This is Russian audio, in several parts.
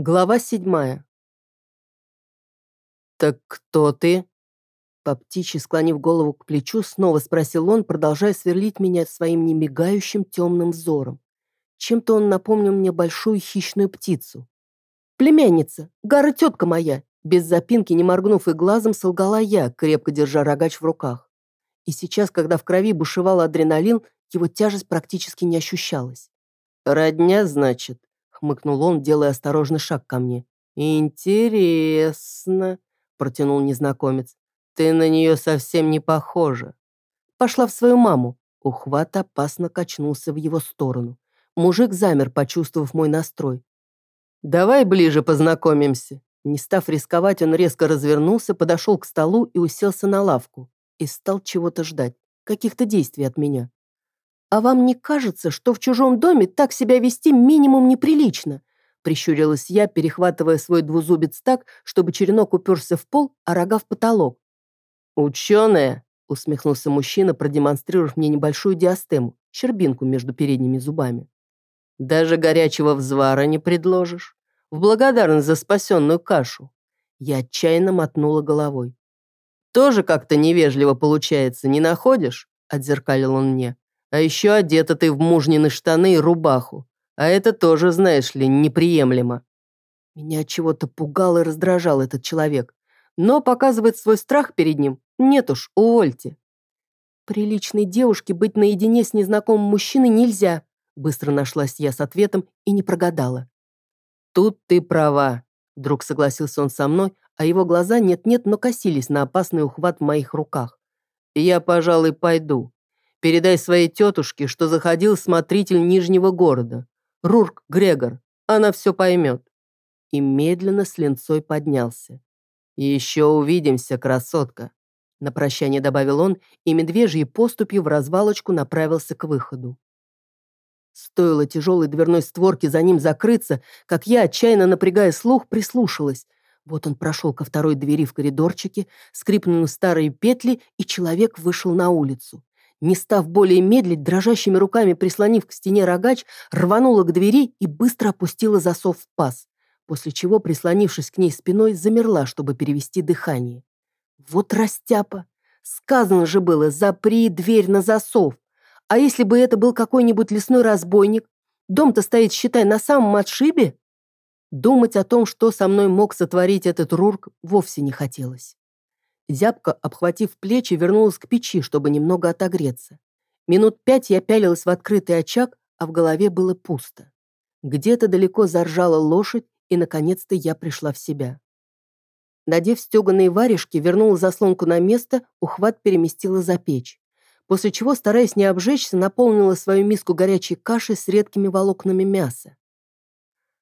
Глава седьмая. «Так кто ты?» По птичьи, склонив голову к плечу, снова спросил он, продолжая сверлить меня своим немигающим темным взором. Чем-то он напомнил мне большую хищную птицу. «Племянница, Гара тетка моя!» Без запинки, не моргнув и глазом, солгала я, крепко держа рогач в руках. И сейчас, когда в крови бушевал адреналин, его тяжесть практически не ощущалась. «Родня, значит?» Хмыкнул он, делая осторожный шаг ко мне. «Интересно», — протянул незнакомец. «Ты на нее совсем не похожа». Пошла в свою маму. Ухват опасно качнулся в его сторону. Мужик замер, почувствовав мой настрой. «Давай ближе познакомимся». Не став рисковать, он резко развернулся, подошел к столу и уселся на лавку. И стал чего-то ждать, каких-то действий от меня. «А вам не кажется, что в чужом доме так себя вести минимум неприлично?» Прищурилась я, перехватывая свой двузубец так, чтобы черенок уперся в пол, а рога в потолок. «Ученая!» — усмехнулся мужчина, продемонстрировав мне небольшую диастему, щербинку между передними зубами. «Даже горячего взвара не предложишь? В благодарность за спасенную кашу!» Я отчаянно мотнула головой. «Тоже как-то невежливо получается, не находишь?» — отзеркалил он мне. А еще одета ты в мужнины штаны и рубаху. А это тоже, знаешь ли, неприемлемо. Меня чего-то пугал и раздражал этот человек. Но показывать свой страх перед ним нет уж, увольте. Приличной девушке быть наедине с незнакомым мужчиной нельзя. Быстро нашлась я с ответом и не прогадала. Тут ты права. Вдруг согласился он со мной, а его глаза нет-нет, но косились на опасный ухват в моих руках. Я, пожалуй, пойду. Передай своей тетушке, что заходил смотритель Нижнего города. Рурк Грегор. Она все поймет». И медленно с линцой поднялся. «Еще увидимся, красотка», — на прощание добавил он, и медвежьей поступью в развалочку направился к выходу. Стоило тяжелой дверной створке за ним закрыться, как я, отчаянно напрягая слух, прислушалась. Вот он прошел ко второй двери в коридорчике, скрипнули старые петли, и человек вышел на улицу не став более медлить, дрожащими руками прислонив к стене рогач, рванула к двери и быстро опустила засов в паз, после чего, прислонившись к ней спиной, замерла, чтобы перевести дыхание. Вот растяпа! Сказано же было, запри дверь на засов. А если бы это был какой-нибудь лесной разбойник? Дом-то стоит, считай, на самом отшибе. Думать о том, что со мной мог сотворить этот Рурк, вовсе не хотелось. Зябко, обхватив плечи, вернулась к печи, чтобы немного отогреться. Минут пять я пялилась в открытый очаг, а в голове было пусто. Где-то далеко заржала лошадь, и, наконец-то, я пришла в себя. Надев стеганые варежки, вернула заслонку на место, ухват переместила за печь. После чего, стараясь не обжечься, наполнила свою миску горячей кашей с редкими волокнами мяса.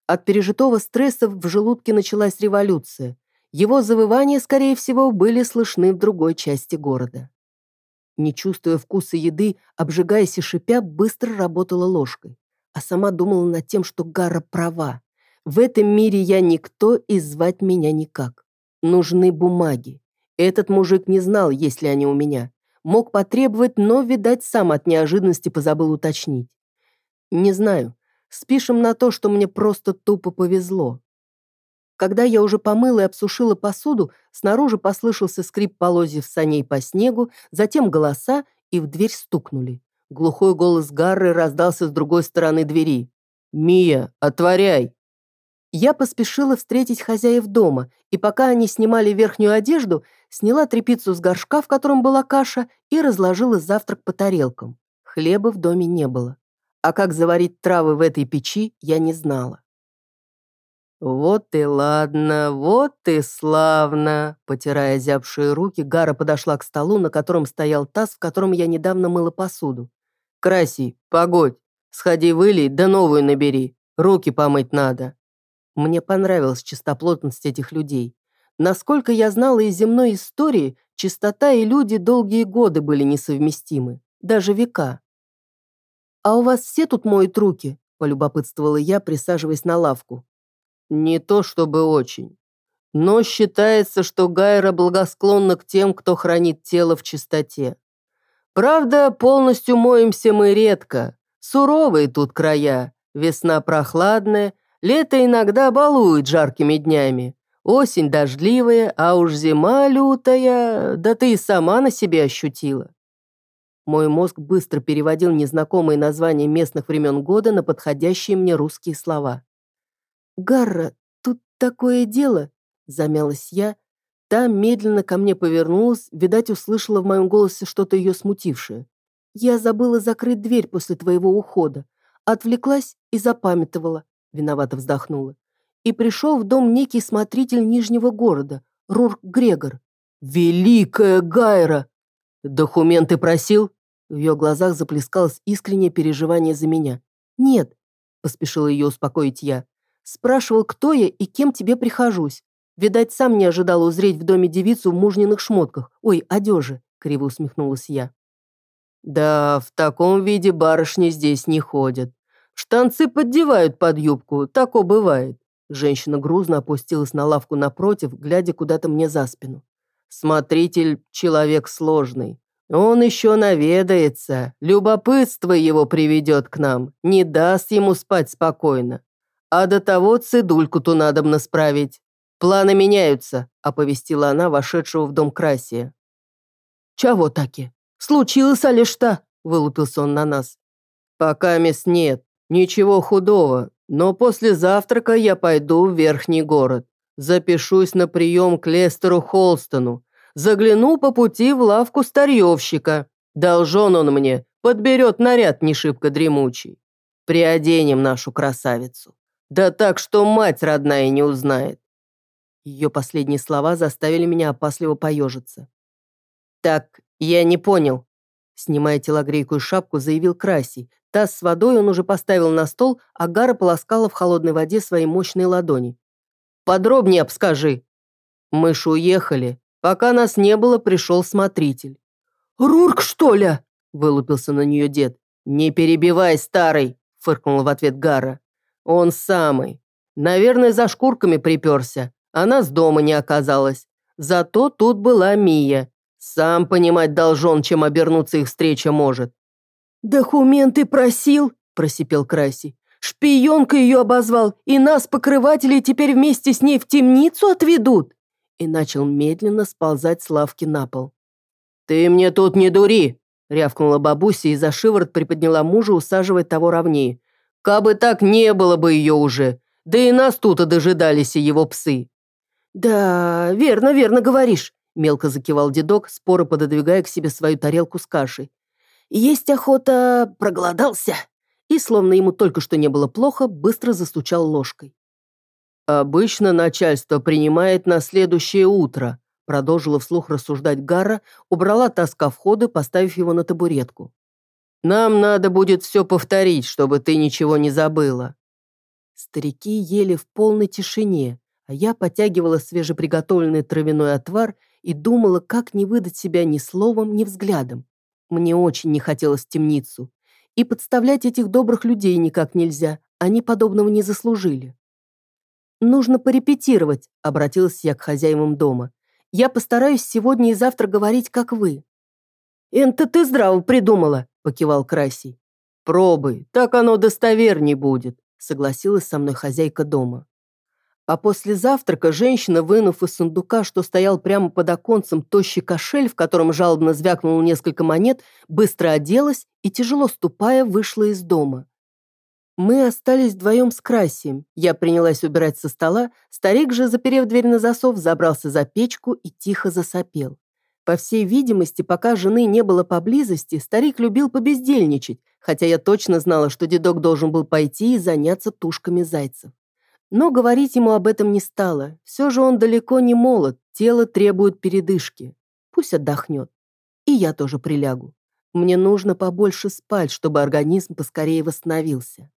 От пережитого стресса в желудке началась революция. Его завывания, скорее всего, были слышны в другой части города. Не чувствуя вкуса еды, обжигаясь и шипя, быстро работала ложкой. А сама думала над тем, что Гара права. В этом мире я никто и звать меня никак. Нужны бумаги. Этот мужик не знал, есть ли они у меня. Мог потребовать, но, видать, сам от неожиданности позабыл уточнить. Не знаю. Спишем на то, что мне просто тупо повезло. Когда я уже помыла и обсушила посуду, снаружи послышался скрип полозьев саней по снегу, затем голоса, и в дверь стукнули. Глухой голос Гарры раздался с другой стороны двери. «Мия, отворяй!» Я поспешила встретить хозяев дома, и пока они снимали верхнюю одежду, сняла тряпицу с горшка, в котором была каша, и разложила завтрак по тарелкам. Хлеба в доме не было. А как заварить травы в этой печи, я не знала. «Вот и ладно, вот и славно!» Потирая зябшие руки, Гара подошла к столу, на котором стоял таз, в котором я недавно мыла посуду. «Краси, погодь, сходи вылей, да новую набери, руки помыть надо». Мне понравилась чистоплотность этих людей. Насколько я знала из земной истории, чистота и люди долгие годы были несовместимы, даже века. «А у вас все тут моют руки?» – полюбопытствовала я, присаживаясь на лавку. Не то чтобы очень. Но считается, что Гайра благосклонна к тем, кто хранит тело в чистоте. Правда, полностью моемся мы редко. Суровые тут края. Весна прохладная, Лето иногда балует жаркими днями. Осень дождливая, а уж зима лютая, да ты и сама на себе ощутила. Мой мозг быстро переводил незнакомые названия местных времен года на подходящие мне русские слова. «Гарра, тут такое дело», — замялась я. Та медленно ко мне повернулась, видать, услышала в моем голосе что-то ее смутившее. «Я забыла закрыть дверь после твоего ухода. Отвлеклась и запамятовала», — виновато вздохнула и пришел в дом некий смотритель Нижнего города, Рурк Грегор. «Великая Гайра!» «Документы просил?» В ее глазах заплескалось искреннее переживание за меня. «Нет», — поспешила ее успокоить я. «Спрашивал, кто я и кем тебе прихожусь. Видать, сам не ожидал узреть в доме девицу в мужниных шмотках. Ой, одежи», — криво усмехнулась я. «Да, в таком виде барышни здесь не ходят. Штанцы поддевают под юбку, тако бывает. Женщина грузно опустилась на лавку напротив, глядя куда-то мне за спину. «Смотритель — человек сложный. Он еще наведается. Любопытство его приведет к нам. Не даст ему спать спокойно. А до того цидульку-то надобно справить. Планы меняются», — оповестила она вошедшего в дом Красия. «Чего таки? Случилось ли что?» — вылупился он на нас. «Пока мест нет. Ничего худого. Но после завтрака я пойду в верхний город. Запишусь на прием к Лестеру Холстону. Загляну по пути в лавку старьевщика. Должен он мне, подберет наряд не шибко дремучий. Приоденем нашу красавицу. Да так, что мать родная не узнает. Ее последние слова заставили меня опасливо поежиться. «Так, я не понял», — снимая телогрейку и шапку, заявил Красий, Таз с водой он уже поставил на стол, а Гара полоскала в холодной воде свои мощные ладони. «Подробнее обскажи». «Мы ж уехали. Пока нас не было, пришел смотритель». «Рурк, что ли?» – вылупился на нее дед. «Не перебивай, старый!» – фыркнула в ответ Гара. «Он самый. Наверное, за шкурками приперся. А нас дома не оказалось. Зато тут была Мия. Сам понимать должен, чем обернуться их встреча может. «Документы просил?» – просипел Краси. «Шпионка ее обозвал, и нас, покрывателей, теперь вместе с ней в темницу отведут?» И начал медленно сползать с лавки на пол. «Ты мне тут не дури!» – рявкнула бабуся и за шиворот приподняла мужа, усаживая того ровнее. «Кабы так не было бы ее уже, да и нас тут и дожидались его псы». «Да, верно, верно говоришь», – мелко закивал дедок, споро пододвигая к себе свою тарелку с кашей. Есть охота, проголодался. И, словно ему только что не было плохо, быстро застучал ложкой. «Обычно начальство принимает на следующее утро», продолжила вслух рассуждать Гара, убрала таска входа, поставив его на табуретку. «Нам надо будет все повторить, чтобы ты ничего не забыла». Старики ели в полной тишине, а я потягивала свежеприготовленный травяной отвар и думала, как не выдать себя ни словом, ни взглядом. Мне очень не хотелось темницу. И подставлять этих добрых людей никак нельзя, они подобного не заслужили. «Нужно порепетировать», — обратилась я к хозяевам дома. «Я постараюсь сегодня и завтра говорить, как вы». «Это ты здраво придумала», — покивал Красий. «Пробуй, так оно достоверней будет», — согласилась со мной хозяйка дома. А после завтрака женщина, вынув из сундука, что стоял прямо под оконцем, тощий кошель, в котором жалобно звякнуло несколько монет, быстро оделась и, тяжело ступая, вышла из дома. Мы остались вдвоем с Красием. Я принялась убирать со стола, старик же, заперев дверь на засов, забрался за печку и тихо засопел. По всей видимости, пока жены не было поблизости, старик любил побездельничать, хотя я точно знала, что дедок должен был пойти и заняться тушками зайцев. Но говорить ему об этом не стало. Все же он далеко не молод, тело требует передышки. Пусть отдохнет. И я тоже прилягу. Мне нужно побольше спать, чтобы организм поскорее восстановился.